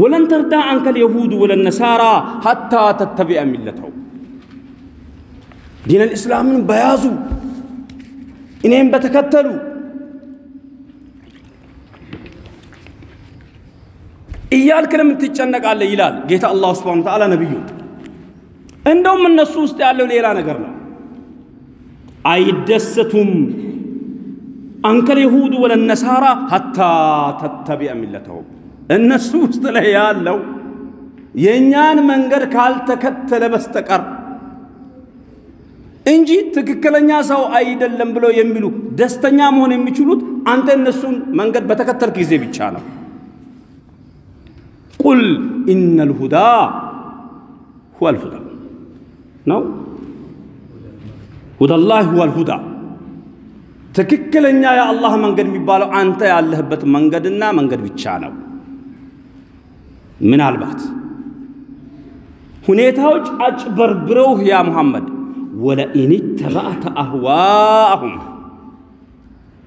ወለን ተርዳ አንከል የሁድ ወለን ነሳራ ሀታ ተተቢዐ ሚለተው ዲነል እስላምን በያዙ እኔም በተከተሉ እያልክ ለምን ትጨነቃለህ? ይላል ጌታ አላሁ ስብሓነሁ ወተዓላ ነቢዩ። እንደውም እነሱ ውስጥ ያለው ሌላ ነገር ነው። አይደሰቱም አንከል የሁድ ወለነሳራ ሀታ ተተቢዐ ሚለተሁም እነሱ ውስጥ ላይ ያለው የእኛን መንገድ ካልተከተለ በስተቀር እንጂ ትክክለኛ ሰው አይደለም ብለው የሚሉ ደስተኛ መሆን የሚችሉት አንተ እነሱን መንገድ በተከተልክ ጊዜ ብቻ ነው። ቁል ኢነል ሁዳ ሁወል ሁዳ ነው። ሁደላህ ሁወል ሁዳ ትክክለኛ የአላህ መንገድ የሚባለው አንተ ያለህበት መንገድና መንገድ ብቻ ነው። ምናልባት ሁኔታዎች አጭበርብረውህ ያ ሙሐመድ ወለኢን ተባዕተ አህዋአሁም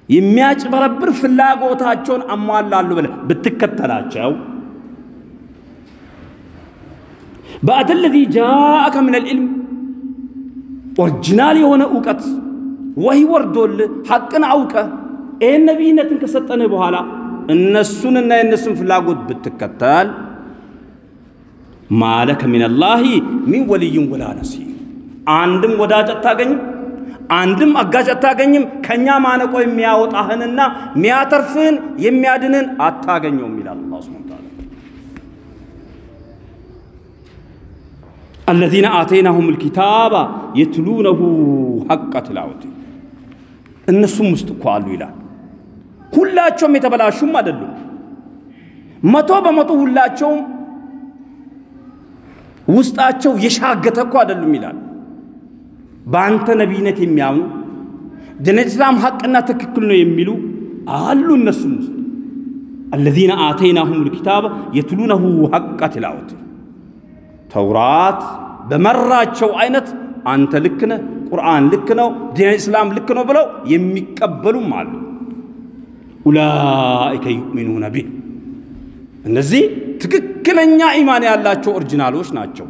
የሚያጭበረብር ፍላጎታቸውን አሟላሉ ብለህ ብትከተላቸው በአተ ለዚ ጃአከ ምን ልዕልም original የሆነ እውቀት ወህይ ወርዶልህ ሐቅን አውቀ ይህን ነቢይነትን ከሰጠንህ በኋላ እነሱንና የእነሱን ፍላጎት ብትከተል ما لك من الله من ولي ولا نصير አንድም ወዳጅ አታገኝም፣ አንድም አጋዥ አታገኝም። ከእኛ ማነቆ የሚያወጣህንና የሚያተርፍህን የሚያድንን አታገኘውም ይላል አላህ سبحانه وتعالى። አለዚነ አተይናሁም ልኪታባ የትሉነሁ ሐቀ ትላወቲ እነሱም ውስጥ እኮ አሉ ይላል። ሁላቸውም የተበላሹም አይደሉም። መቶ በመቶ ሁላቸውም ውስጣቸው የሻገተ እኮ አይደሉም ይላል። በአንተ ነቢይነት የሚያምኑ ዲነል ኢስላም ሐቅና ትክክል ነው የሚሉ አሉ። እነሱም ውስጥ አለዚነ አተይናሁም ልኪታብ يتلونه حق تلاوته ተውራት በመራቸው አይነት አንተ ልክ ነህ፣ ቁርአን ልክ ነው፣ دين الإسلام ልክ ነው ብለው የሚቀበሉም አሉ። أولئك يؤمنون به እነዚህ ትክክለኛ ኢማን ያላቸው original ኦች ናቸው።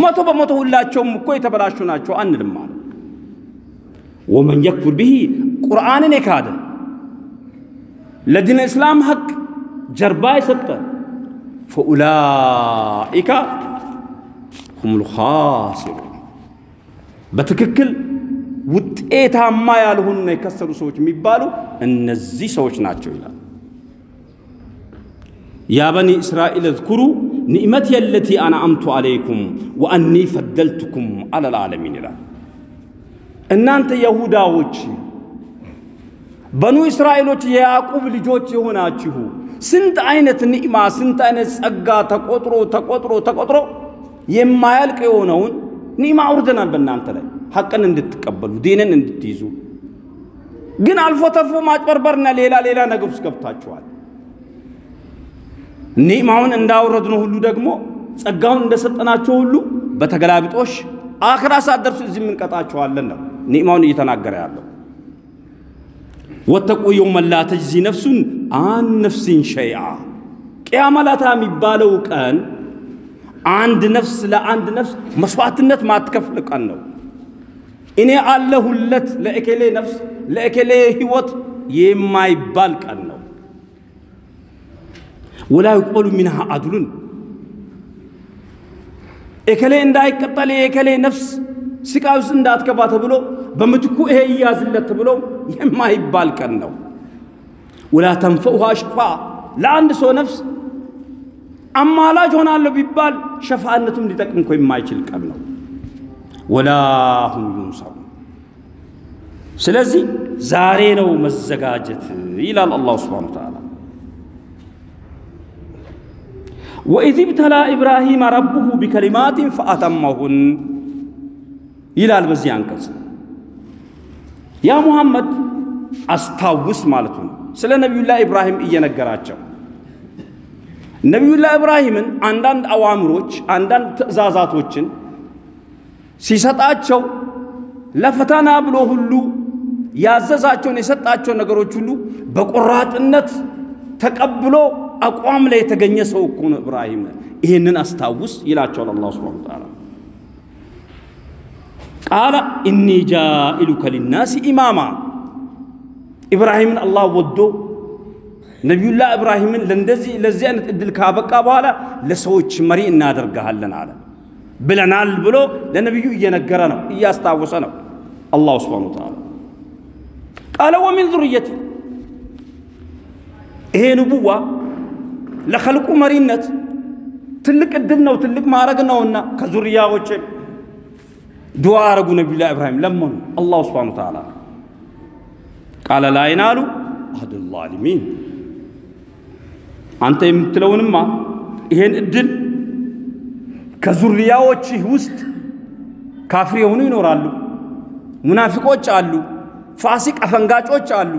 መቶ በመቶ ሁላቸውም እኮ የተበላሹ ናቸው አንልም አለ። ومن يكفر به ቁርአንን የካደ ለዲን እስላም ሐቅ ጀርባ የሰጠ ፈኡላኢካ ሁሙል ኻሲሩን በትክክል ውጤታማ ያልሆኑና የከሰሩ ሰዎች የሚባሉ እነዚህ ሰዎች ናቸው ይላል። ያ በኒ እስራኤል እዝኩሩ ኒዕመት የለቲ አንዓምቱ አለይኩም ወአኒ ፈደልቱኩም አለል ዓለሚን ይላል። እናንተ የሁዳዎች በኑ እስራኤሎች የያዕቁብ ልጆች የሆናችሁ ስንት አይነት ኒዕማ ስንት አይነት ጸጋ ተቆጥሮ ተቆጥሮ ተቆጥሮ የማያልቅ የሆነውን ኒዕማ አውርደናል በእናንተ ላይ ሐቅን እንድትቀበሉ ዲንን እንድትይዙ። ግን አልፎ ተርፎ ማጭበርበርና ሌላ ሌላ ነገር ውስጥ ገብታችኋል። ኒዕማውን እንዳወረድነው ሁሉ ደግሞ ጸጋውን እንደሰጠናቸው ሁሉ በተገላቢጦሽ አኽራ ሳትደርሱ እዚህ የምንቀጣቸዋለን ነው ኒዕማውን እየተናገረ ያለው። ወተቁ የውመን ላ ተጅዚ ነፍሱን አን ነፍሲን ሸይአ ቅያማ ላታ የሚባለው ቀን አንድ ነፍስ ለአንድ ነፍስ መስዋዕትነት ማትከፍል ቀን ነው። እኔ አለሁለት ለእኬሌ ነፍስ ለእኬሌ ህይወት የማይባል ቀን ነው። ወላ ይቆሉ ሚንሃ አድሉን ኤከሌ እንዳይቀጠል የኤከሌ ነፍስ ስቃይ ውስጥ እንዳትገባ ተብሎ በምትኩ ይሄ ይያዝለት ተብሎ የማይባል ቀን ነው። ወላ ተንፈኡሃ ሸፋ ለአንድ ሰው ነፍስ አማላጅ ሆናለሁ ቢባል ሸፋነቱም ሊጠቅም እኮ የማይችል ቀን ነው። ወላ ዩንሰሩ ስለዚህ ዛሬ ነው መዘጋጀት ይላል አላሁ ስብሓነሁ ወተዓላ። ወኢዝ ብተላ ኢብራሂም ረቡሁ ቢከሊማትን ፈአተመሁን ይላል በዚህ አንቀጽ። ያ ሙሐመድ አስታውስ ማለቱ ነው። ስለ ነቢዩላህ ኢብራሂም እየነገራቸው ነቢዩላህ ኢብራሂምን አንዳንድ አዋምሮች፣ አንዳንድ ትእዛዛቶችን ሲሰጣቸው ለፈተና ብሎ ሁሉ ያዘዛቸውን የሰጣቸውን ነገሮች ሁሉ በቆራጥነት ተቀብሎ አቋም ላይ የተገኘ ሰው እኮ ነው ኢብራሂም። ይህንን አስታውስ ይላቸዋል አላህ ሱብሓነሁ ወተዓላ። ቃለ ኢኒ ጃኢሉከ ሊናሲ ኢማማ ኢብራሂምን አላህ ወዶ ነቢዩላህ ኢብራሂምን ለእንደዚህ ለዚህ አይነት እድል ካበቃ በኋላ ለሰዎች መሪ እናደርግሃለን አለ ብለናል ብሎ ለነቢዩ እየነገረ ነው እያስታወሰ ነው አላሁ ሱብሓነሁ ወተዓላ። ቃለ ወሚን ዙርየቲ ይሄ ንቡዋ ለኸልቁ መሪነት ትልቅ እድል ነው፣ ትልቅ ማዕረግ ነውና ከዙርያዎቼ ዱዓ አረጉ ነቢዩላህ ኢብራሂም ለመኑ አላሁ ሱብሓነሁ ወተዓላ ቃለ ላ የናሉ አህድ ዛሊሚን አንተ የምትለውንማ ይሄን እድል ከዙርያዎችህ ውስጥ ካፍር የሆኑ ይኖራሉ፣ ሙናፊቆች አሉ፣ ፋሲቅ አፈንጋጮች አሉ።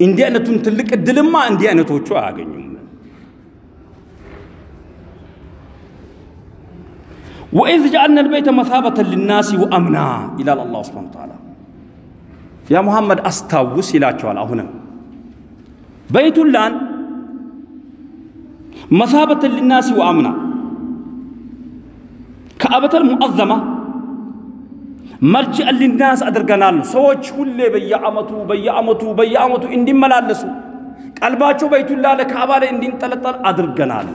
እንዲህ አይነቱን ትልቅ እድልማ እንዲህ አይነቶቹ አያገኙም። ወኢዝ ጀዐልነ ልበይተ መሳበተን ሊናሲ ወአምና ይላል አላሁ ሱብሓነሁ ወተዓላ። ያ ሙሐመድ አስታውስ ይላቸዋል። አሁንም በይቱላን መሳበተን ሊናሲ ወአምና ከአበተል ሙዐዘማ መልጅአን ሊናስ አድርገናል። ሰዎች ሁሌ በየዓመቱ በየዓመቱ በየዓመቱ እንዲመላለሱ ቀልባቸው በይቱላ ለካዕባ ላይ እንዲንጠለጠል አድርገናል።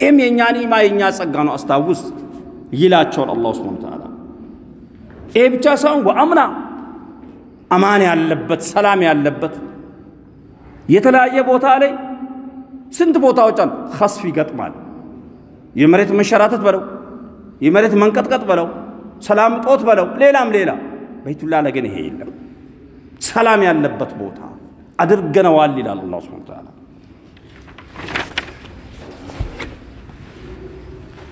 ይህም የእኛ ኒዕማ የእኛ ጸጋ ነው፣ አስታውስ ይላቸዋል አላሁ ሱብሓነሁ ወተዓላ። ይሄ ብቻ ሳይሆን ወአምና አማን ያለበት ሰላም ያለበት የተለያየ ቦታ ላይ ስንት ቦታዎች አሉ። ኸስፍ ይገጥማል። የመሬት መንሸራተት በለው የመሬት መንቀጥቀጥ በለው ሰላም ጦት በለው ሌላም ሌላ። በይቱላ ላይ ይሄ የለም። ሰላም ያለበት ቦታ አድርገነዋል ይላል አላሁ ሱብሓነሁ ወተዓላ።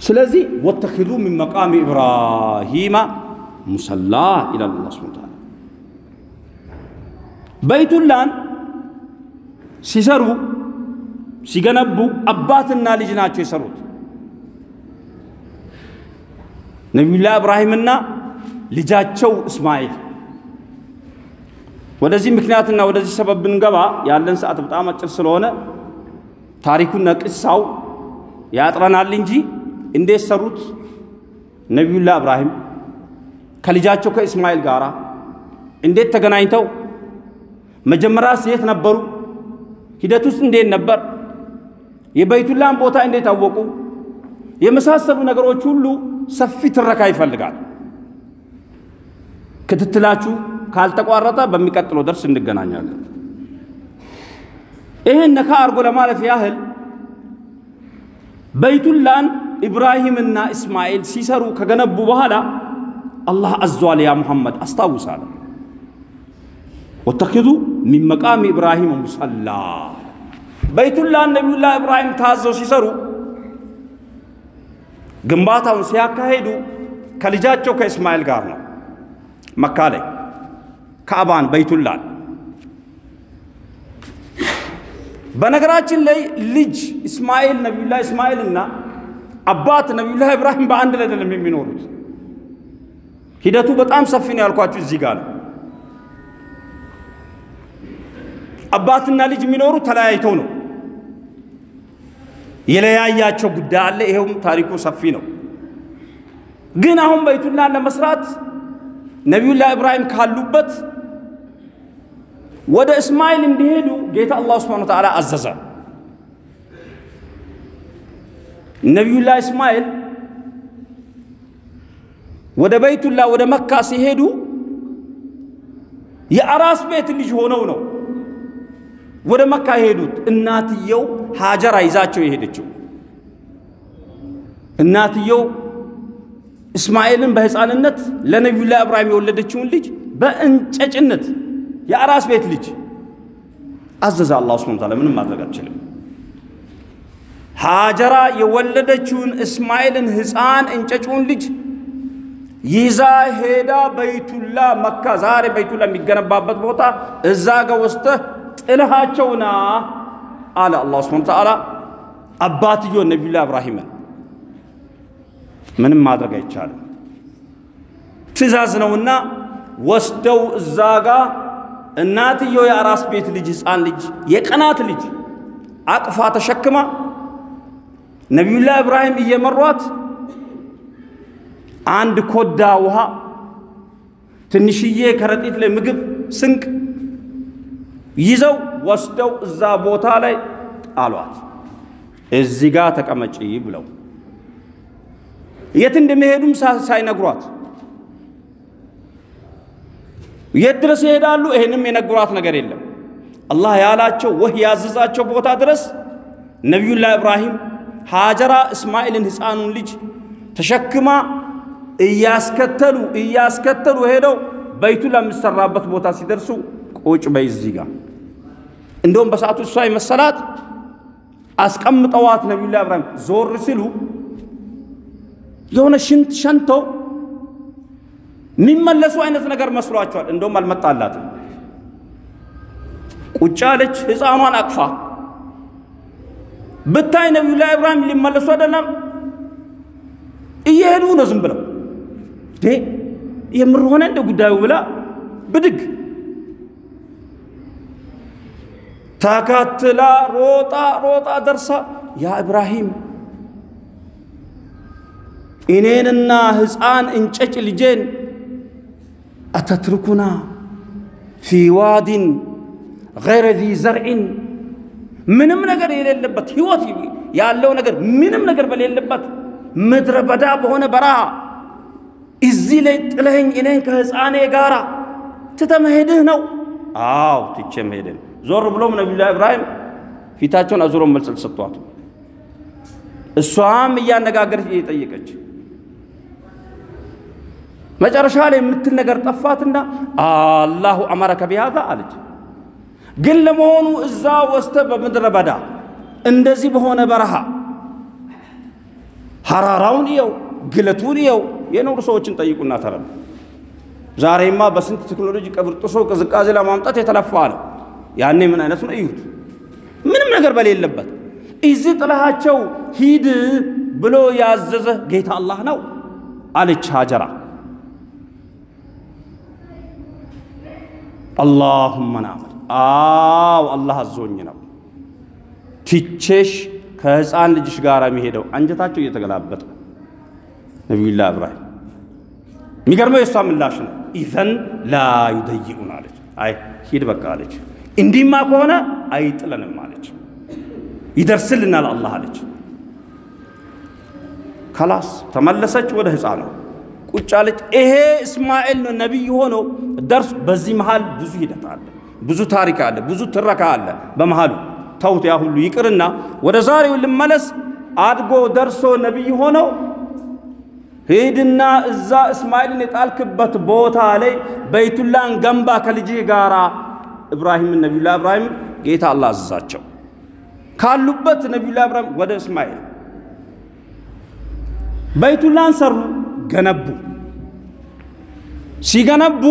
ስለዚህ ወተኪዙ ሚን መቃሚ ኢብራሂማ ሙሰላ ይላል አላህ ሱብሓነሁ ወተዓላ። በይቱላን ሲሰሩ ሲገነቡ አባትና ልጅ ናቸው የሰሩት። ነቢዩላህ ኢብራሂምና ልጃቸው እስማኤል። ወደዚህ ምክንያትና ወደዚህ ሰበብ ብንገባ ያለን ሰዓት በጣም አጭር ስለሆነ ታሪኩና ቅሳው ያጥረናል እንጂ እንዴት ሰሩት? ነቢዩላህ ኢብራሂም ከልጃቸው ከእስማኤል ጋር እንዴት ተገናኝተው መጀመሪያስ የት ነበሩ? ሂደት ውስጥ እንዴት ነበር? የበይቱላህን ቦታ እንዴት አወቁ? የመሳሰሉ ነገሮች ሁሉ ሰፊ ትረካ ይፈልጋል። ክትትላችሁ ካልተቋረጠ በሚቀጥለው ደርስ እንገናኛለን። ይህን ነካ አድርጎ ለማለፍ ያህል በይቱላን ኢብራሂምና እስማኤል ሲሰሩ ከገነቡ በኋላ አላህ አዟል። ያ ሙሐመድ አስታውሳለ ወተኪዙ ሚን መቃሚ ኢብራሂም ሙሰላ በይቱላን ነቢዩላህ ኢብራሂም ታዘው ሲሰሩ ግንባታውን ሲያካሄዱ ከልጃቸው ከእስማኤል ጋር ነው። መካ ላይ ካዕባን በይቱላን። በነገራችን ላይ ልጅ እስማኤል ነቢዩላህ እስማኤልና አባት ነቢዩላህ ኢብራሂም በአንድ ላይ አይደለም የሚኖሩት። ሂደቱ በጣም ሰፊ ነው ያልኳችሁ እዚህ ጋር ነው። አባትና ልጅ የሚኖሩ ተለያይተው ነው። የለያያቸው ጉዳይ አለ። ይሄውም ታሪኩ ሰፊ ነው። ግን አሁን በይቱላን ለመስራት ነቢዩላህ ኢብራሂም ካሉበት ወደ እስማኤል እንዲሄዱ ጌታ አላህ ሱብሓነሁ ወተዓላ አዘዘ። ነቢዩላህ እስማኤል ወደ በይቱላ ወደ መካ ሲሄዱ የአራስ ቤት ልጅ ሆነው ነው ወደ መካ የሄዱት። እናትየው ሃጀራ ይዛቸው የሄደችው እናትየው እስማኤልን በሕፃንነት ለነቢዩላህ ኢብራሂም የወለደችውን ልጅ በእንጨጭነት የአራስ ቤት ልጅ አዘዘ አላህ ሱብሓነሁ ወተዓላ። ምንም ማድረግ አልችልም። ሃጀራ የወለደችውን እስማኤልን ሕፃን እንጨጩን ልጅ ይዛ ሄዳ በይቱላ መካ ዛሬ በይቱላ የሚገነባበት ቦታ እዛ ጋ ወስደህ ጥልሃቸውና አለ አላህ ሱብሓነሁ ወተዓላ። አባትዮ ነቢዩላህ ኢብራሂምን ምንም ማድረግ አይቻልም፣ ትእዛዝ ነውና ወስደው እዛ ጋ እናትየው የአራስ ቤት ልጅ ሕፃን ልጅ የቀናት ልጅ አቅፋ ተሸክማ ነቢዩላህ ኢብራሂም እየመሯት አንድ ኮዳ ውሃ፣ ትንሽዬ ከረጢት ላይ ምግብ፣ ስንቅ ይዘው ወስደው እዛ ቦታ ላይ ጣሏት። እዚህ ጋር ተቀመጪ ብለው የት እንደሚሄዱም ሳይነግሯት የት ድረስ ይሄዳሉ? ይህንም የነግሯት ነገር የለም። አላህ ያላቸው ወህ ያዘዛቸው ቦታ ድረስ ነቢዩላህ ኢብራሂም ሃጀራ እስማኤልን ሕፃኑን ልጅ ተሸክማ እያስከተሉ እያስከተሉ ሄደው በይቱ ለሚሰራበት ቦታ ሲደርሱ ቁጭ በይ እዚህ ጋር እንደውም በሰዓቱ እሷ የመሰላት አስቀምጠዋት ነቢዩላህ ኢብራሂም ዞር ሲሉ የሆነ ሽንት ሸንተው የሚመለሱ አይነት ነገር መስሏቸዋል። እንደውም አልመጣላትም። ቁጭ አለች ሕፃኗን አቅፋ ብታይ ነቢዩላህ ኢብራሂም ሊመለሱ አይደለም እየሄዱ ነው ዝም ብለው ዴ የምር ሆነ እንደ ጉዳዩ ብላ ብድግ ተከትላ ሮጣ ሮጣ ደርሳ ያ ኢብራሂም እኔንና ሕፃን እንጨጭ ልጄን አተትርኩና ፊ ዋዲን ገይረ ዚ ዘርዕን ምንም ነገር የሌለበት ህይወት ያለው ነገር ምንም ነገር በሌለበት ምድረ በዳ በሆነ በረሃ እዚህ ላይ ጥለኸኝ እኔን ከሕፃኔ ጋር ትተ መሄድህ ነው? አዎ ትቼ መሄድን። ዞር ብሎም ነቢዩላህ ኢብራሂም ፊታቸውን አዙሮ መልስ ሰጥቷት፣ እሷም እያነጋገረች እየጠየቀች መጨረሻ ላይ የምትል ነገር ጠፋትና አላሁ አመረከ ቢሃዛ አለች። ግን ለመሆኑ እዛ ወስተ በምድረ በዳ እንደዚህ በሆነ በረሃ ሐራራውን እየው ግለቱን እየው የኖሩ ሰዎችን ጠይቁና ተረዱ። ዛሬማ በስንት ቴክኖሎጂ ቀብር ጥሶ ቅዝቃዜ ለማምጣት የተለፋ ነው። ያኔ ምን አይነቱ ነው እዩት። ምንም ነገር በሌለበት እዚህ ጥላሃቸው ሂድ ብሎ ያዘዘ ጌታ አላህ ነው አለች ሀጀራ። አላሁመ ናምን አው አላህ አዞኝ ነው ትቼሽ ከህፃን ልጅሽ ጋር የሚሄደው አንጀታቸው እየተገላበጠ ነቢዩላህ ኢብራሂም የሚገርመው የእሷ ምላሽ ነው። ኢዘን ላ ዩደይኡን አለች። አይ ሂድ በቃ አለች። እንዲህማ ከሆነ አይጥለንም አለች። ይደርስልናል አላህ አለች። ከላስ ተመለሰች ወደ ህፃኑ ቁጭ አለች። ይሄ እስማኤል ነው ነቢይ ሆኖ ደርሱ። በዚህ መሃል ብዙ ሂደት አለ፣ ብዙ ታሪክ አለ፣ ብዙ ትረካ አለ በመሃሉ። ተውት ያ ሁሉ ይቅርና ወደ ዛሬው ልመለስ። አድጎ ደርሶ ነቢይ ሆኖ ሂድና እዛ እስማኤልን የጣልክበት ቦታ ላይ በይቱላን ገንባ ከልጅህ ጋር ኢብራሂምን ነቢዩላህ ኢብራሂም ጌታ አላህ አዘዛቸው። ካሉበት ነቢዩላህ ኢብራሂም ወደ እስማኤል በይቱላን ሰሩ፣ ገነቡ። ሲገነቡ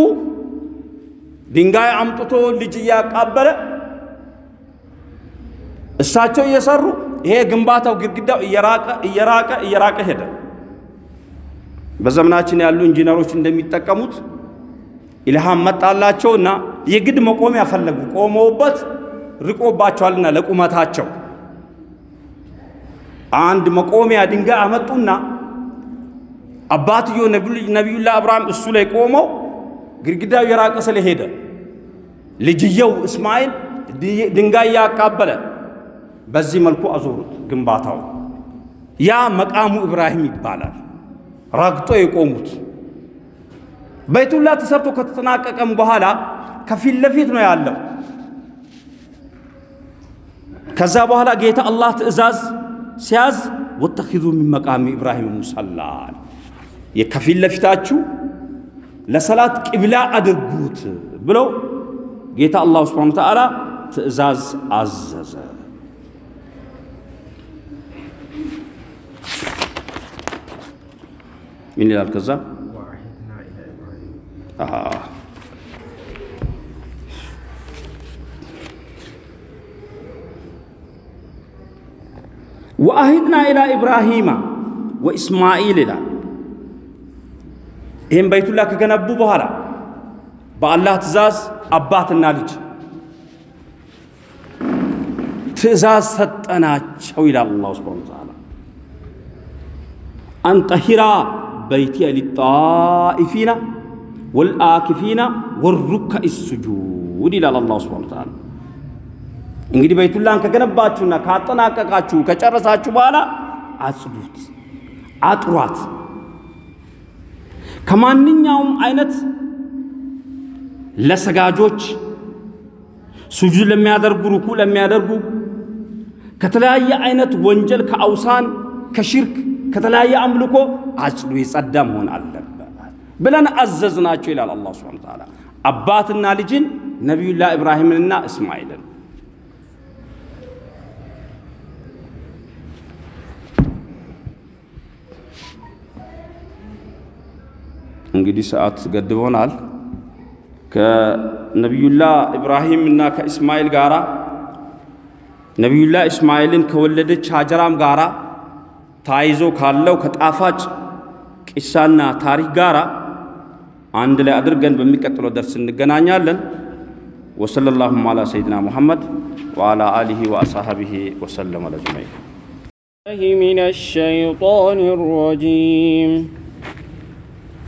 ድንጋይ አምጥቶ ልጅ እያቃበለ እሳቸው እየሰሩ ይሄ ግንባታው ግድግዳው እየራቀ እየራቀ እየራቀ ሄደ። በዘመናችን ያሉ ኢንጂነሮች እንደሚጠቀሙት ኢልሃም መጣላቸውና የግድ መቆሚያ ፈለጉ። ቆመውበት ርቆባቸዋልና ለቁመታቸው አንድ መቆሚያ ድንጋይ አመጡና አባትዮ ነቢዩላህ አብርሃም እሱ ላይ ቆመው ግድግዳው የራቀ ስለሄደ ልጅየው እስማኤል ድንጋይ ያቃበለ በዚህ መልኩ አዞሩት ግንባታው። ያ መቃሙ ኢብራሂም ይባላል። ረግጦ የቆሙት በይቱላ ተሰርቶ ከተጠናቀቀም በኋላ ከፊት ለፊት ነው ያለው። ከዛ በኋላ ጌታ አላህ ትእዛዝ ሲያዝ ወተኪዙ ሚን መቃሚ ኢብራሂም ሙሰላል የከፊት ለፊታችሁ ለሰላት ቂብላ አድርጉት ብለው ጌታ አላሁ ስብሓነሁ ወተዓላ ትእዛዝ አዘዘ። ምን ይላል ከዛ ወአሂድና ኢላ ኢብራሂማ ወኢስማኢል ይላል። ይህም በይቱላ ከገነቡ በኋላ በአላህ ትእዛዝ አባትና ልጅ ትእዛዝ ሰጠናቸው ይላል አላሁ ስብሓነሁ ወተዓላ። አንጠሂራ በይቲየ ሊጣኢፊና ወልአኪፊና ወሩከኢ ሱጁድ ይላል አላሁ ስብሓነሁ ወተዓላ። እንግዲህ በይቱላን ከገነባችሁና ካጠናቀቃችሁ ከጨረሳችሁ በኋላ አጽዱት፣ አጥሯት ከማንኛውም አይነት ለሰጋጆች ሱጁድ ለሚያደርጉ ሩኩ ለሚያደርጉ ከተለያየ አይነት ወንጀል ከአውሳን ከሽርክ ከተለያየ አምልኮ አጽዱ የጸዳ መሆን አለበት ብለን አዘዝናቸው ይላል አላህ ሱብሓነሁ ወተዓላ። አባትና ልጅን ነቢዩላህ ኢብራሂምንና እስማኤልን እንግዲህ ሰዓት ገድቦናል። ከነቢዩላህ ኢብራሂም እና ከእስማኤል ጋራ ነቢዩላህ እስማኤልን ከወለደች ሀጀራም ጋራ ተያይዞ ካለው ከጣፋጭ ቂሳና ታሪክ ጋራ አንድ ላይ አድርገን በሚቀጥለው ደርስ እንገናኛለን። ወሰለ ላሁም አላ ሰይድና ሙሐመድ ወአላ አሊሂ ወአሳሐቢሂ ወሰለም አጅመዒን። من الشيطان الرجيم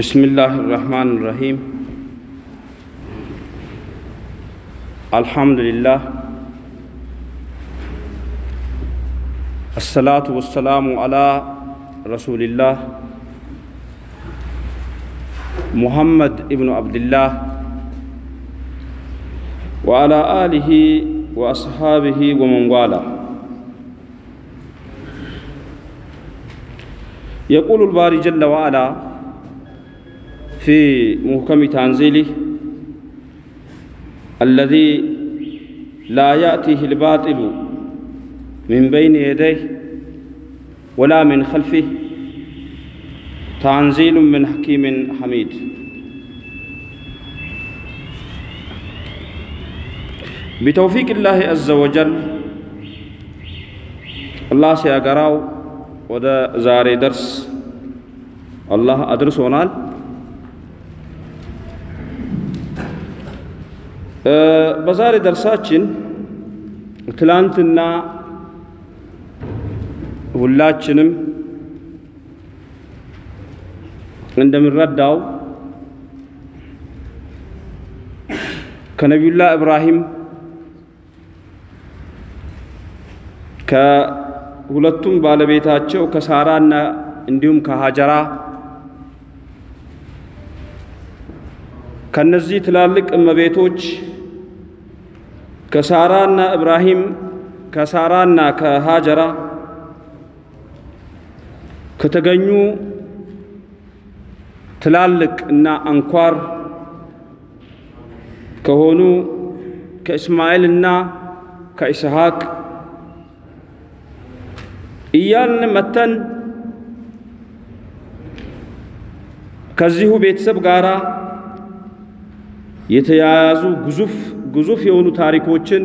بسم الله الرحمن الرحيم. الحمد لله الصلاة والسلام على رسول الله محمد ابن عبد الله وعلى آله وأصحابه ومن والاه. يقول الباري جل وعلا في محكم تنزيله الذي لا يأتيه الباطل من بين يديه ولا من خلفه تنزيل من حكيم حميد. بتوفيق الله عز وجل الله سيقراو وده زاري درس. الله أدرس ونال በዛሬ ደርሳችን ትላንትና ሁላችንም እንደምንረዳው ከነቢዩላህ ኢብራሂም ከሁለቱም ባለቤታቸው ከሳራና እንዲሁም ከሀጀራ ከነዚህ ትላልቅ እመቤቶች ከሳራና ኢብራሂም ከሳራና ከሃጀራ ከተገኙ ትላልቅ እና አንኳር ከሆኑ ከእስማኤልና ከኢስሐቅ እያልን መተን ከዚሁ ቤተሰብ ጋራ የተያያዙ ግዙፍ ግዙፍ የሆኑ ታሪኮችን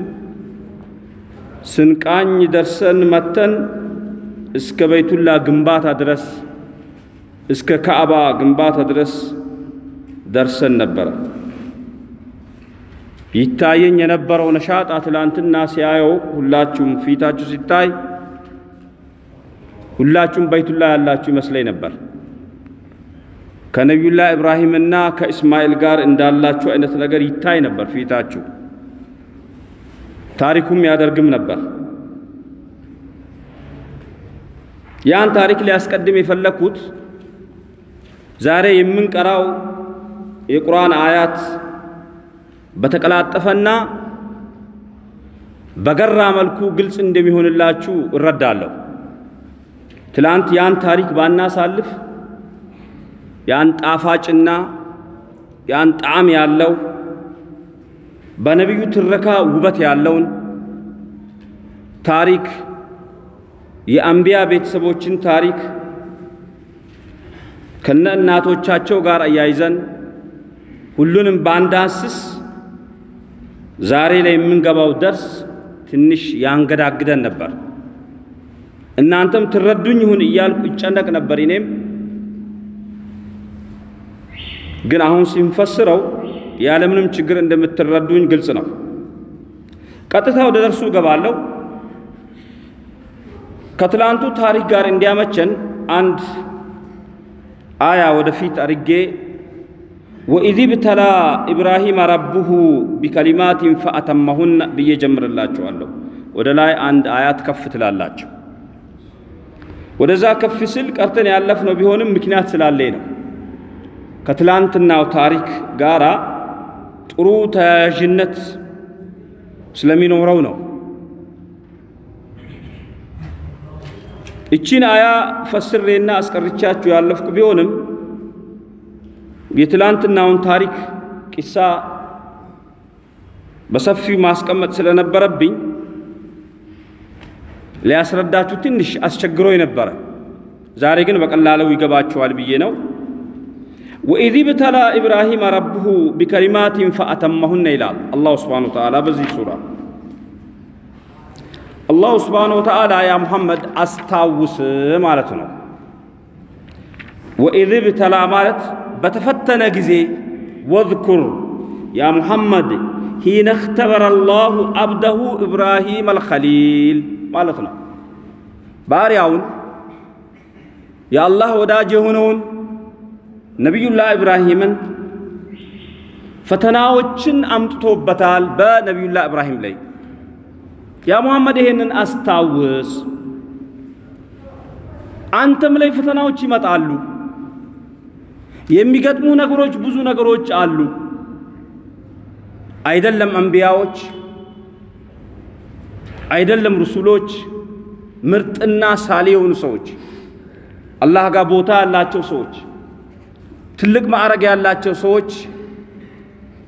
ስንቃኝ ደርሰን መተን እስከ በይቱላ ግንባታ ድረስ እስከ ካዕባ ግንባታ ድረስ ደርሰን ነበረ። ይታየኝ የነበረው ነሻጣ ትላንትና ሲያየው ሁላችሁም ፊታችሁ ሲታይ ሁላችሁም በይቱላ ያላችሁ ይመስለኝ ነበር። ከነቢዩላህ ኢብራሂምና ከእስማኤል ጋር እንዳላችሁ አይነት ነገር ይታይ ነበር ፊታችሁ። ታሪኩም ያደርግም ነበር። ያን ታሪክ ሊያስቀድም የፈለግኩት ዛሬ የምንቀራው የቁርአን አያት በተቀላጠፈና በገራ መልኩ ግልጽ እንደሚሆንላችሁ እረዳለሁ። ትላንት ያን ታሪክ ባናሳልፍ ያን ጣፋጭና ያን ጣዕም ያለው በነቢዩ ትረካ ውበት ያለውን ታሪክ የአንቢያ ቤተሰቦችን ታሪክ ከነ እናቶቻቸው ጋር አያይዘን ሁሉንም ባንዳስስ ዛሬ ላይ የምንገባው ደርስ ትንሽ ያንገዳግደን ነበር። እናንተም ትረዱኝ ይሁን እያልኩ ይጨነቅ ነበር። እኔም ግን አሁን ሲንፈስረው ያለምንም ችግር እንደምትረዱኝ ግልጽ ነው። ቀጥታ ወደ ደርሱ እገባለሁ። ከትላንቱ ታሪክ ጋር እንዲያመቸን አንድ አያ ወደፊት አርጌ ወኢዝ ብተላ ኢብራሂም ረቡሁ ቢከሊማቲን ፈአተመሁን ብዬ ጀምርላችኋለሁ። ወደ ላይ አንድ አያት ከፍ ትላላችሁ። ወደዛ ከፍ ስል ቀርተን ያለፍነው ቢሆንም ምክንያት ስላለኝ ነው። ከትላንትናው ታሪክ ጋራ ጥሩ ተያያዥነት ስለሚኖረው ነው። እቺን አያ ፈስሬና አስቀርቻችሁ ያለፍኩ ቢሆንም የትላንትናውን ታሪክ ቂሳ በሰፊው ማስቀመጥ ስለነበረብኝ ሊያስረዳችሁ ትንሽ አስቸግሮኝ ነበረ። ዛሬ ግን በቀላሉ ይገባችኋል ብዬ ነው። ወኢዝ ብተላ ኢብራሂም ረብሁ ቢከሊማቲን ፈአተመሁነ ይላል አላሁ ስብሓነሁ ወተዓላ በዚህ ሱራ። አላሁ ስብሓነሁ ወተዓላ ያ ሙሐመድ አስታውስ ማለት ነው። ወኢዝ ብተላ ማለት በተፈተነ ጊዜ ወዝኩር ያ ሙሐመድ ሂነ እኽተበረ አላሁ አብደሁ ኢብራሂም አልኸሊል ማለት ነው። ባሪያውን የአላህ ወዳጅ የሆነውን ነቢዩላህ ኢብራሂምን ፈተናዎችን አምጥቶበታል በነቢዩላህ ኢብራሂም ላይ። ያ ሙሐመድ ይሄንን አስታውስ፣ አንተም ላይ ፈተናዎች ይመጣሉ። የሚገጥሙ ነገሮች ብዙ ነገሮች አሉ። አይደለም አንቢያዎች፣ አይደለም ሩሱሎች፣ ምርጥና ሳሌ የሆኑ ሰዎች፣ አላህ ጋር ቦታ ያላቸው ሰዎች፣ ትልቅ ማዕረግ ያላቸው ሰዎች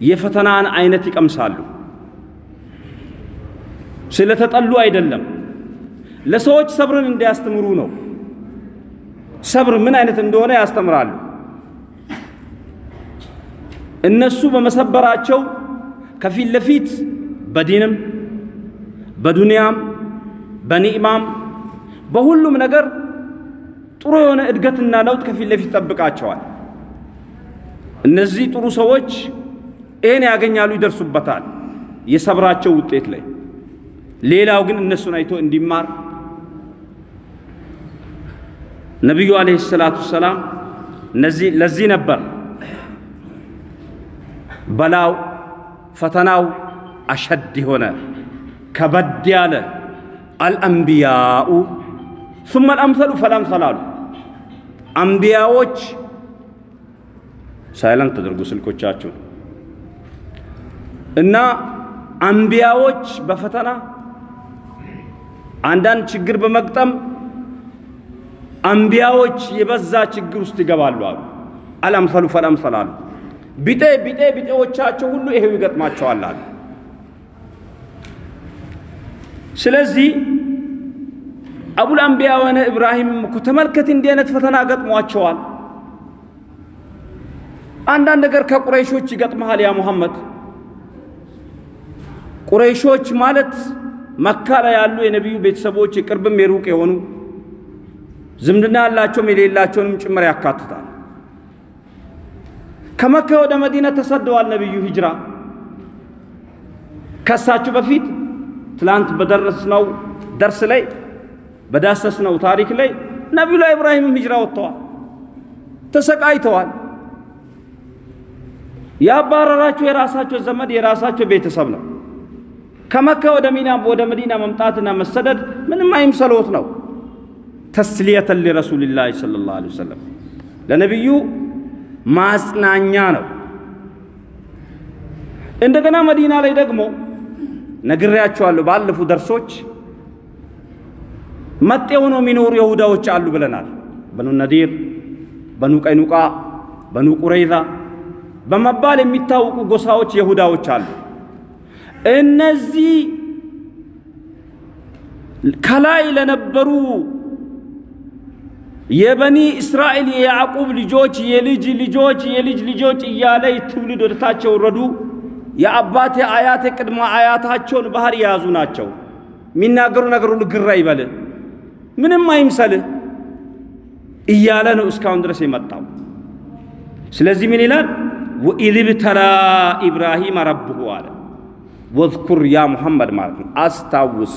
የፈተናን አይነት ይቀምሳሉ። ስለተጠሉ አይደለም፣ ለሰዎች ሰብርን እንዲያስተምሩ ነው። ሰብር ምን አይነት እንደሆነ ያስተምራሉ። እነሱ በመሰበራቸው ከፊት ለፊት በዲንም በዱንያም በኒዕማም በሁሉም ነገር ጥሩ የሆነ እድገትና ለውጥ ከፊት ለፊት ጠብቃቸዋል። እነዚህ ጥሩ ሰዎች ይህን ያገኛሉ፣ ይደርሱበታል የሰብራቸው ውጤት ላይ። ሌላው ግን እነሱን አይቶ እንዲማር ነቢዩ ዓለይሂ ሰላቱ ሰላም እነዚህ ለዚህ ነበር በላው ፈተናው አሸድ የሆነ ከበድ ያለ አልአንቢያኡ ሱመ አልአምሰሉ ፈላምሰል አሉ። አንቢያዎች ሳይለንት ተደርጉ ስልኮቻችሁ እና አንቢያዎች በፈተና አንዳንድ ችግር በመግጠም አንቢያዎች የበዛ ችግር ውስጥ ይገባሉ አሉ። አልአምሰሉ ፈላምሰል አሉ። ቢጤ ቢጤ ቢጤዎቻቸው ሁሉ ይሄው ይገጥማቸዋል አሉ። ስለዚህ አቡል አንቢያ የሆነ ኢብራሂምም እኮ ተመልከት እንዲህ አይነት ፈተና ገጥሟቸዋል። አንዳንድ ነገር ከቁረይሾች ይገጥመሃል ያ ሙሐመድ። ቁረይሾች ማለት መካ ላይ ያሉ የነቢዩ ቤተሰቦች የቅርብም የሩቅ የሆኑ ዝምድና ያላቸውም የሌላቸውንም ጭምር ያካትታል። ከመካ ወደ መዲና ተሰደዋል ነቢዩ ሂጅራ። ከሳችሁ በፊት ትላንት በደረስነው ደርስ ላይ በዳሰስነው ታሪክ ላይ ነቢዩ ላይ ኢብራሂምም ሂጅራ ወጥተዋል፣ ተሰቃይተዋል። ያባረራቸው የራሳቸው ዘመድ የራሳቸው ቤተሰብ ነው። ከመካ ወደ ሚና ወደ መዲና መምጣትና መሰደድ ምንም አይምሰሎት ነው። ተስሊየተን ሊረሱልላህ ሰለላሁ ዐለይሂ ወሰለም ለነቢዩ ማጽናኛ ነው። እንደገና መዲና ላይ ደግሞ ነግሬያቸዋለሁ ባለፉ ደርሶች መጤ ሆነው የሚኖሩ ይሁዳዎች አሉ ብለናል። በኑ ነዲር፣ በኑ ቀይኑቃ፣ በኑ ቁረይዛ በመባል የሚታወቁ ጎሳዎች ይሁዳዎች አሉ። እነዚህ ከላይ ለነበሩ የበኒ እስራኤል የያዕቁብ ልጆች የልጅ ልጆች የልጅ ልጆች እያለ ትውልድ ወደታቸው ወረዱ። የአባቴ አያቴ ቅድመ አያታቸውን ባህር የያዙ ናቸው። የሚናገሩ ነገር ሁሉ ግራ ይበል ምንም አይምሰልህ እያለ ነው እስካሁን ድረስ የመጣው። ስለዚህ ምን ይላል? ወኢዝ ብተላ ኢብራሂም ረብሁ አለ። ወዝኩር ያ ሙሐመድ ማለት ነው አስታውስ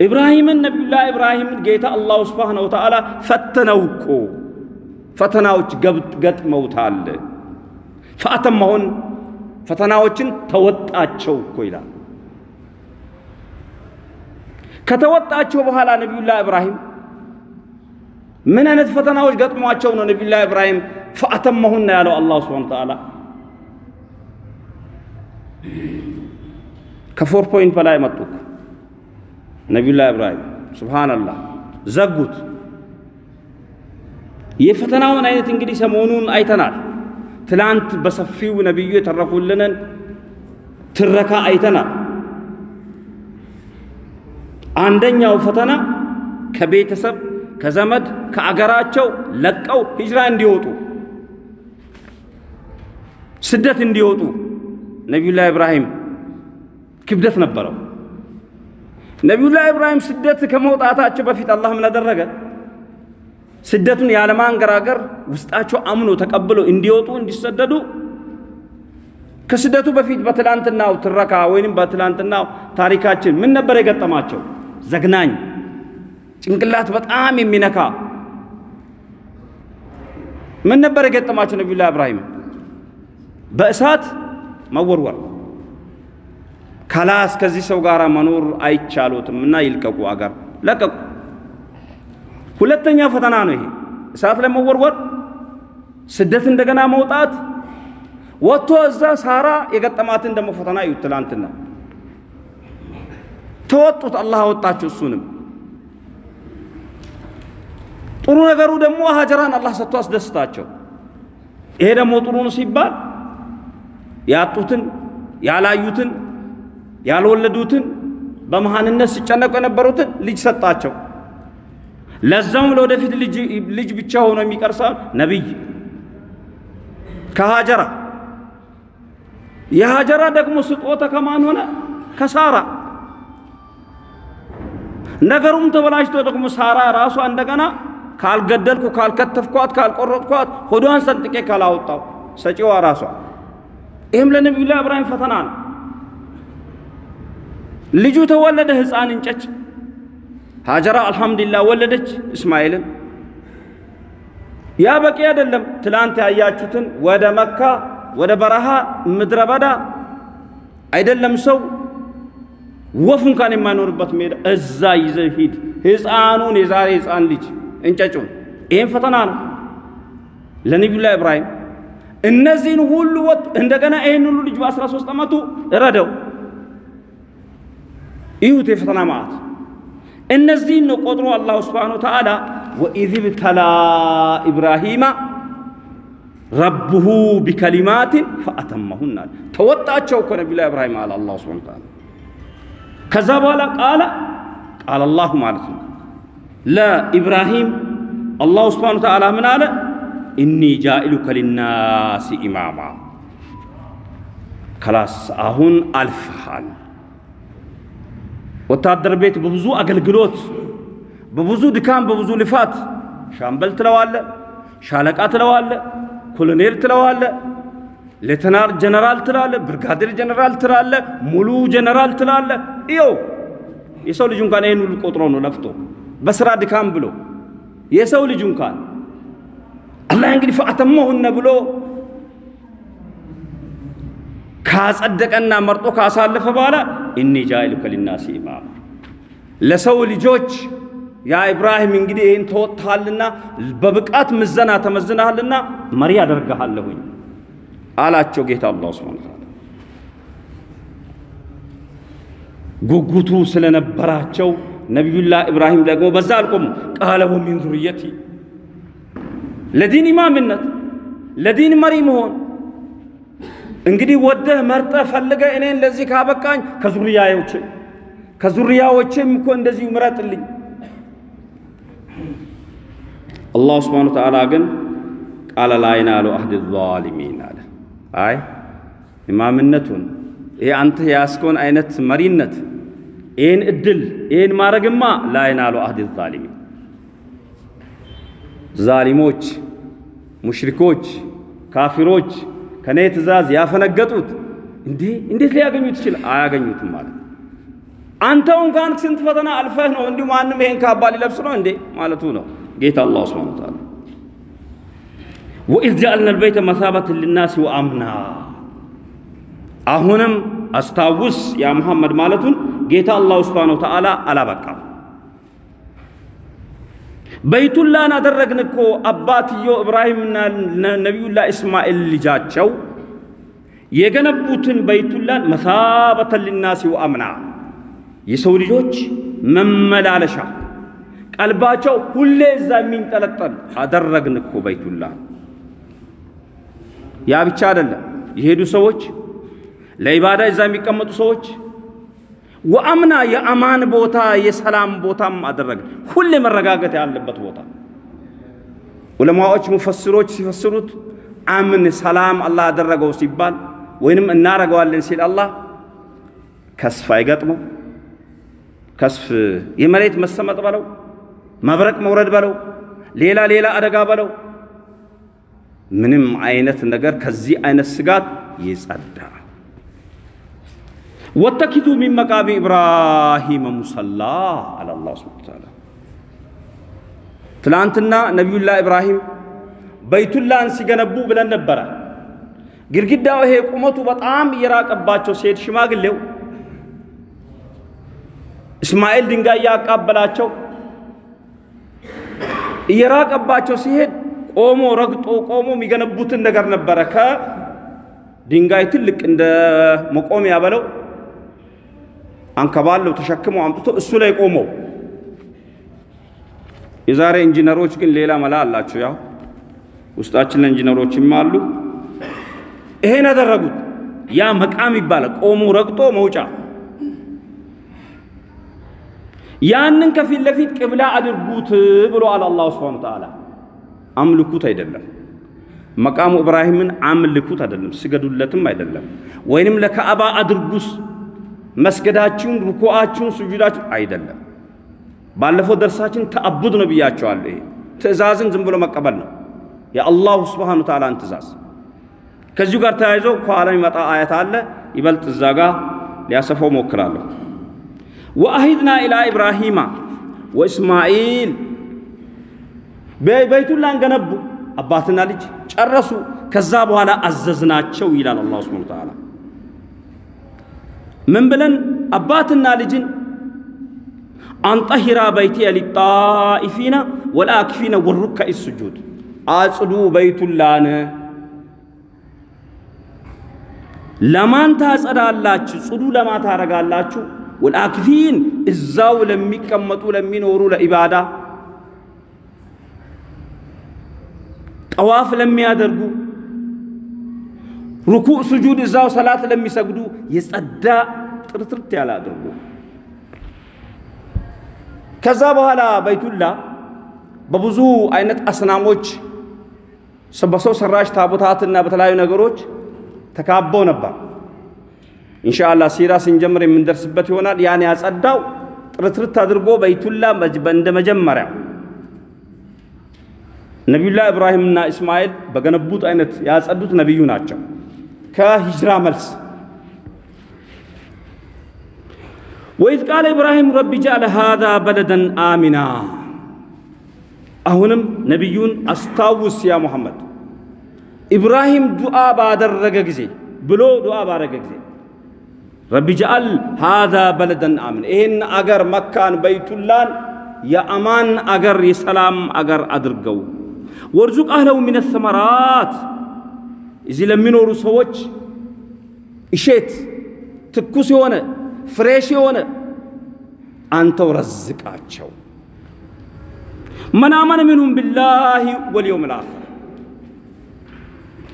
ኢብራሂምን ነቢዩላህ ኢብራሂምን ጌታ አላሁ ስብሓነሁ ወተዓላ ፈተነው እኮ ፈተናዎች ገጥመውታል። فأتمهن ፈተናዎችን ተወጣቸው እኮ ይላል። ከተወጣቸው በኋላ ነቢዩላህ ኢብራሂም ምን አይነት ፈተናዎች ገጥሟቸው ነው ነቢዩላህ ኢብራሂም فأتمهن ያለው አላሁ سبحانه وتعالى ከ four point በላይ መጡ ነቢዩላህ ኢብራሂም ሱብሃነላህ ዘጉት። የፈተናውን አይነት እንግዲህ ሰሞኑን አይተናል። ትላንት በሰፊው ነቢዩ የተረኩልንን ትረካ አይተናል። አንደኛው ፈተና ከቤተሰብ ከዘመድ ከአገራቸው ለቀው ሂጅራ እንዲወጡ ስደት እንዲወጡ ነቢዩላህ ኢብራሂም ክብደት ነበረው። ነቢዩላህ ኢብራሂም ስደት ከመውጣታቸው በፊት አላህ ምን አደረገ? ስደቱን ያለማንገራገር ውስጣቸው አምኖ ተቀብሎ እንዲወጡ እንዲሰደዱ ከስደቱ በፊት በትላንትናው ትረካ ወይንም በትላንትናው ታሪካችን ምን ነበር የገጠማቸው? ዘግናኝ ጭንቅላት በጣም የሚነካ ምን ነበር የገጠማቸው? ነቢዩላህ ኢብራሂም በእሳት መወርወር ካላስ ከዚህ ሰው ጋር መኖር አይቻሎትም እና ይልቀቁ፣ አገር ለቀቁ። ሁለተኛ ፈተና ነው ይሄ፣ እሳት ላይ መወርወር፣ ስደት እንደገና መውጣት፣ ወጥቶ እዛ ሳራ የገጠማትን ደግሞ ፈተና ይዩት። ትላንትና ተወጡት፣ አላህ አወጣቸው። እሱንም ጥሩ ነገሩ ደግሞ ሀጀራን አላህ ሰጥቶ አስደስታቸው። ይሄ ደግሞ ጥሩ ነው ሲባል ያጡትን ያላዩትን ያልወለዱትን በመሃንነት ሲጨነቁ የነበሩትን ልጅ ሰጣቸው። ለዛውም ለወደፊት ልጅ ብቻ ሆኖ የሚቀር ሳይሆን ነቢይ ከሀጀራ የሀጀራ ደግሞ ስጦታ ከማን ሆነ? ከሳራ። ነገሩም ተበላሽቶ ደግሞ ሳራ ራሷ እንደገና ካልገደልኩ፣ ካልከተፍኳት፣ ካልቆረጥኳት ሆዷን ሰንጥቄ ካላወጣው ሰጪዋ ራሷ። ይህም ለነቢዩላህ ኢብራሂም ፈተና ነው። ልጁ ተወለደ፣ ህፃን እንጨች። ሀጀራ አልሐምዱሊላህ ወለደች እስማኤልን። ያ በቂ አይደለም። ትላንት ያያችሁትን ወደ መካ ወደ በረሃ ምድረ በዳ አይደለም ሰው ወፍ እንኳን የማይኖርበት ሜዳ እዛ ይዘህ ሂድ ህፃኑን የዛሬ ህፃን ልጅ እንጨጩን። ይህም ፈተና ነው ለነቢዩላህ ኢብራሂም። እነዚህን ሁሉ ወጥ እንደገና ይህን ሁሉ ልጅ በ13 ዓመቱ ረደው ይሁት የፈተና ማዕት እነዚህን ነው ቆጥሮ አላሁ ስብሓነሁ ወተዓላ ወኢዝ ብተላ ኢብራሂማ ረብሁ ቢከሊማትን ፈአተመሁና ተወጣቸው እኮ ነቢዩላህ ኢብራሂም አለ አላሁ ስብሓነሁ ወተዓላ። ከዛ በኋላ ቃለ ቃለ አላሁ ማለት ነው ለኢብራሂም አላሁ ስብሓነሁ ወተዓላ ምን አለ? ኢኒ ጃኢሉከ ሊናሲ ኢማማ። ከላስ አሁን አልፈሃል ወታደር ቤት በብዙ አገልግሎት በብዙ ድካም በብዙ ልፋት ሻምበል ትለዋለ፣ ሻለቃ ትለዋለ፣ ኮሎኔል ትለዋለ፣ ሌተናል ጀነራል ትላለ፣ ብርጋዴር ጀነራል ትላለ፣ ሙሉ ጀነራል ትላለ። ይኸው የሰው ልጅ እንኳን ይህን ሁሉ ቆጥሮ ነው ለፍቶ በስራ ድካም ብሎ የሰው ልጅ እንኳን አላህ እንግዲህ فأتمهن ብሎ ካጸደቀና መርጦ ካሳለፈ በኋላ إني جاعلك للناس إماما ለሰው ልጆች ያ ኢብራሂም እንግዲህ ይህን ተወጥተሃልና በብቃት ምዘና ተመዝነሃልና መሪ አደርግሃለሁኝ አላቸው ጌታ አላህ ሱብሓነሁ ወተዓላ። ጉጉቱ ስለነበራቸው ነቢዩላህ ኢብራሂም ደግሞ በዛ አልቆሙ። ቃለ ወሚን ዙርየቲ ለዲን ኢማምነት ለዲን መሪ መሆን እንግዲህ ወደህ መርጠህ ፈልገህ እኔን ለዚህ ካበቃኝ ከዙርያዎቼ ከዙርያዎቼም እኮ እንደዚሁ ምረጥልኝ። አላሁ ስብሓነ ወተዓላ ግን ቃለ ላ የናሉ አህድ ዛሊሚን አለ። አይ ኢማምነቱን ይሄ አንተ የያዝከውን አይነት መሪነት ይህን እድል ይህን ማድረግማ ላ የናሉ አህድ ዛሊሚን ዛሊሞች፣ ሙሽሪኮች፣ ካፊሮች ከኔ ትእዛዝ ያፈነገጡት እንዴ? እንዴት ሊያገኙት ይችላል? አያገኙትም ማለት አንተው እንኳን ስንት ፈተና አልፈህ ነው እንዲሁ ማንም ይሄን ካባ ሊለብስ ነው እንዴ ማለቱ ነው ጌታ አላህ ሱብሓነሁ ወተዓላ። ወኢዝ ጀዐልና አልበይተ መሳበተን ሊናሲ ወአምና። አሁንም አስታውስ ያ ሙሐመድ ማለቱን ጌታ አላህ ሱብሓነሁ ወተዓላ አላበቃም። በይቱላን አደረግን እኮ አባትዮ ኢብራሂምና ነቢዩላህ እስማኤል ልጃቸው የገነቡትን በይቱላን መሳበተን ሊናሲ ወአምና የሰው ልጆች መመላለሻ ቀልባቸው ሁሌ እዛ የሚንጠለጠል አደረግን እኮ በይቱላህ። ያ ብቻ አይደለም፣ የሄዱ ሰዎች ለኢባዳ እዛ የሚቀመጡ ሰዎች ወአምና የአማን ቦታ የሰላም ቦታም አደረግን። ሁሌ መረጋገጥ ያለበት ቦታ። ዑለማዎች ሙፈስሮች ሲፈስሩት አምን ሰላም አላህ አደረገው ሲባል ወይንም እናረገዋለን ሲል አላህ ከስፍ አይገጥመው ከስፍ የመሬት መሰመጥ በለው መብረቅ መውረድ በለው ሌላ ሌላ አደጋ በለው ምንም አይነት ነገር ከዚህ አይነት ስጋት ይጸዳ። ወተኪቱ ሚን መቃሚ ኢብራሂም ሙሰላ አለ አላህ ሱብሓነሁ ወተዓላ። ትላንትና ነቢዩላህ ኢብራሂም በይቱላን ሲገነቡ ብለን ነበረ። ግድግዳው ይሄ ቁመቱ በጣም እየራቀባቸው ሲሄድ ሽማግሌው እስማኤል ድንጋይ እያቃበላቸው እየራቀባቸው ሲሄድ ቆሞ ረግጦ ቆሞ የሚገነቡትን ነገር ነበረ። ከድንጋይ ትልቅ እንደ መቆሚያ በለው አንከባለው ተሸክመው አምጥቶ እሱ ላይ ቆመው። የዛሬ ኢንጂነሮች ግን ሌላ መላ አላቸው። ያው ውስጣችን ኢንጂነሮችም አሉ። ይሄን ያደረጉት ያ መቃም ይባላል። ቆሞ ረግጦ መውጫ ያንን ከፊት ለፊት ቅብላ አድርጉት ብሏል አላሁ ሱብሓነሁ ወተዓላ። አምልኩት አይደለም፣ መቃሙ ኢብራሂምን አምልኩት አይደለም፣ ስገዱለትም አይደለም፣ ወይንም ለካዕባ አድርጉስ መስገዳችሁን፣ ሩኩዓችሁን፣ ሱጁዳችሁን አይደለም። ባለፈው ደርሳችን ተአቡድ ነው ብያቸዋለሁ። ይሄ ትእዛዝን ዝም ብሎ መቀበል ነው፣ የአላሁ ሱብሓነሁ ወተዓላን ትእዛዝ። ከዚሁ ጋር ተያይዞ ከኋላ የሚመጣ አያት አለ፣ ይበልጥ እዛ ጋር ሊያሰፋው ሞክራለሁ። ወአሂድና ኢላ ኢብራሂማ ወእስማኤል በይቱላን ገነቡ፣ አባትና ልጅ ጨረሱ። ከዛ በኋላ አዘዝናቸው ይላል አላሁ ሱብሓነሁ ወተዓላ። ምን ብለን አባትና ልጅን አንጠሂራ በይቲየ ሊጣኢፊነ ወልአኪፊነ ወሩከኢ ሱጁድ አጽዱ በይቱላን ለማን ታጸዳላችሁ? ጽዱ ለማ ታረጋላችሁ? ወልአኪፊን እዛው ለሚቀመጡ ለሚኖሩ ለኢባዳ ጠዋፍ ለሚያደርጉ ሩኩዕ ስጁድ እዛው ሰላት ለሚሰግዱ የጸዳ ጥርትርት ያለ አድርጉ። ከዛ በኋላ በይቱላ በብዙ አይነት አስናሞች በሰው ሰራሽ ታቦታትና በተለያዩ ነገሮች ተካበው ነበር። ኢንሻአላህ ሲራ ስንጀምር የምንደርስበት ይሆናል። ያን ያጸዳው ጥርትርት አድርጎ በይቱላ እንደ መጀመሪያ ነቢዩላህ ኢብራሂምና እስማኤል በገነቡት አይነት ያጸዱት ነቢዩ ናቸው። ከሂጅራ መልስ ወኢዝ ቃለ ኢብራሂም ረቢ ጃለ ሃዛ በለደን አሚና። አሁንም ነቢዩን አስታውስ ያ ሙሐመድ ኢብራሂም ዱዓ ባደረገ ጊዜ ብሎ ዱዓ ባደረገ ጊዜ ረቢ ጃአል ሃዛ በለደን አሚና፣ ይህን አገር መካን በይቱላን የአማን አገር የሰላም አገር አድርገው። ወርዙቅ አህለው ሚነ ሰመራት እዚህ ለሚኖሩ ሰዎች እሼት ትኩስ የሆነ ፍሬሽ የሆነ አንተው ረዝቃቸው። መናመን ምንሁም ቢላሂ ወልየውም ልአኽር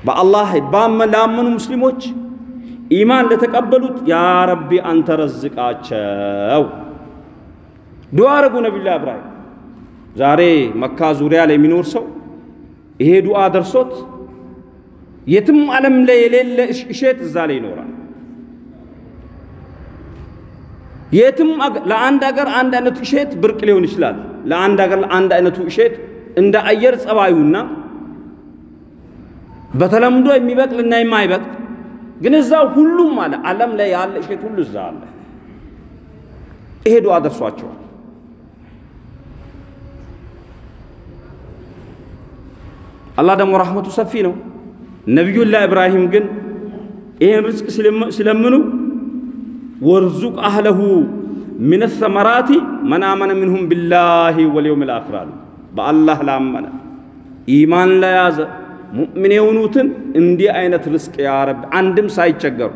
በአላህ ላመኑ ሙስሊሞች ኢማን ለተቀበሉት ያ ረቢ አንተ ረዝቃቸው። ዱዓ አረጉ ነቢዩላህ እብራሂም። ዛሬ መካ ዙሪያ ላይ የሚኖር ሰው ይሄ ዱዓ ደርሶት የትም ዓለም ላይ የሌለ እሼት እዛ ላይ ይኖራል። የትም ለአንድ ሀገር አንድ አይነቱ እሼት ብርቅ ሊሆን ይችላል። ለአንድ ሀገር አንድ አይነቱ እሼት እንደ አየር ጸባዩና በተለምዶ የሚበቅልና የማይበቅል ግን እዛው ሁሉም አለ ዓለም ላይ ያለ እሼት ሁሉ እዛ አለ። ይሄ ዱዓ ደርሷቸዋል። አላህ ደግሞ ረሕመቱ ሰፊ ነው። ነቢዩላህ ኢብራሂም ግን ይህን ርዝቅ ሲለምኑ ወርዙቅ አህለሁ ሚነ ሰመራቲ መን አመነ ምንሁም ቢላሂ ወልየውም ልአኽር አሉ። በአላህ ላመነ። ኢማን ለያዘ። ሙእምን የሆኑትን እንዲህ አይነት ርዝቅ ያ ረቢ አንድም ሳይቸገሩ።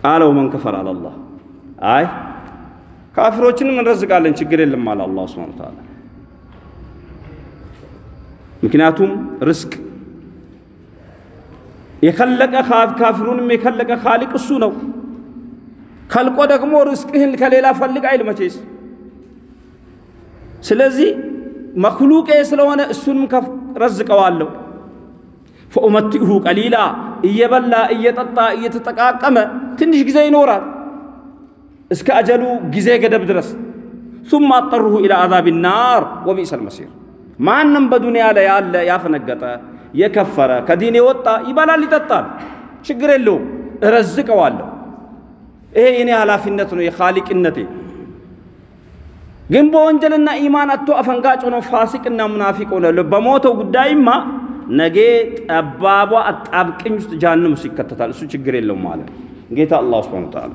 ቃለው መን ከፈር አለላህ። አይ ካፊሮችንም እንረዝቃለን ችግር የለም አለ አላህ ሱብሓነሁ ወተዓላ። ምክንያቱም ርዝቅ የከለቀ ካፊሩንም የከለቀ ካሊቅ እሱ ነው። ከልቆ ደግሞ ርዝቅህን ከሌላ ፈልግ አይል መቼስ። ስለዚህ መክሉቄ ስለሆነ እሱንም ረዝቀዋለሁ። ፈኡመቲሁ ቀሊላ እየበላ እየጠጣ እየተጠቃቀመ ትንሽ ጊዜ ይኖራል እስከ አጀሉ ጊዜ ገደብ ድረስ ثم አጠሩሁ ኢላ አዛብ ናር ወቢእሰል መሲር። ማንም በዱንያ ላይ ያለ ያፈነገጠ የከፈረ ከዲን የወጣ ይበላል ይጠጣል፣ ችግር የለውም፣ እረዝቀዋለሁ። ይሄ የኔ ኃላፊነት ነው የኻሊቅነቴ። ግን በወንጀልና ኢማን አቶ አፈንጋጭ ሆኖ ፋሲቅና ሙናፊቅ ሆነ በሞተው ጉዳይማ ነገ ጠባቧ አጣብቅኝ ውስጥ ጃንም ውስጥ ይከተታል። እሱ ችግር የለውም ማለት ጌታ አላህ ሱብሓነሁ ወተዓላ